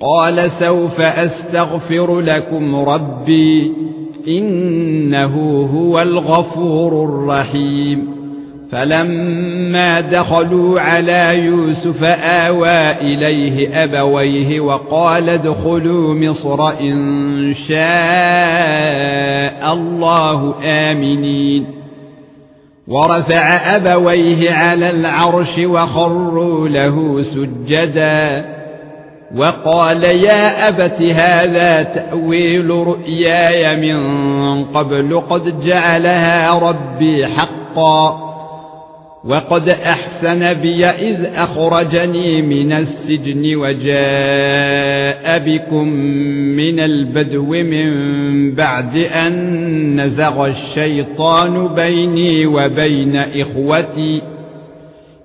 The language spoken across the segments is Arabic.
قال سوف أستغفر لكم ربي إنه هو الغفور الرحيم. فلما دخلوا على يوسف آوى إليه أبويه وقال ادخلوا مصر إن شاء الله آمنين. ورفع أبويه على العرش وخروا له سجدا. وقال يا أبت هذا تأويل رؤياي من قبل قد جعلها ربي حقا وقد أحسن بي إذ أخرجني من السجن وجاء بكم من البدو من بعد أن نزغ الشيطان بيني وبين إخوتي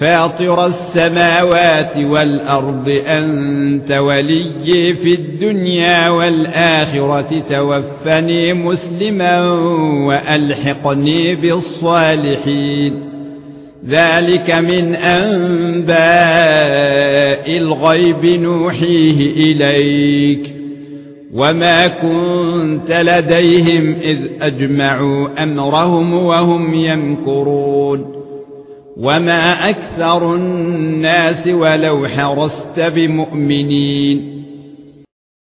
فاطر السماوات والأرض أنت وليي في الدنيا والآخرة توفني مسلما وألحقني بالصالحين. ذلك من أنباء الغيب نوحيه إليك. وما كنت لديهم إذ أجمعوا أمرهم وهم يمكرون. وما أكثر الناس ولو حرصت بمؤمنين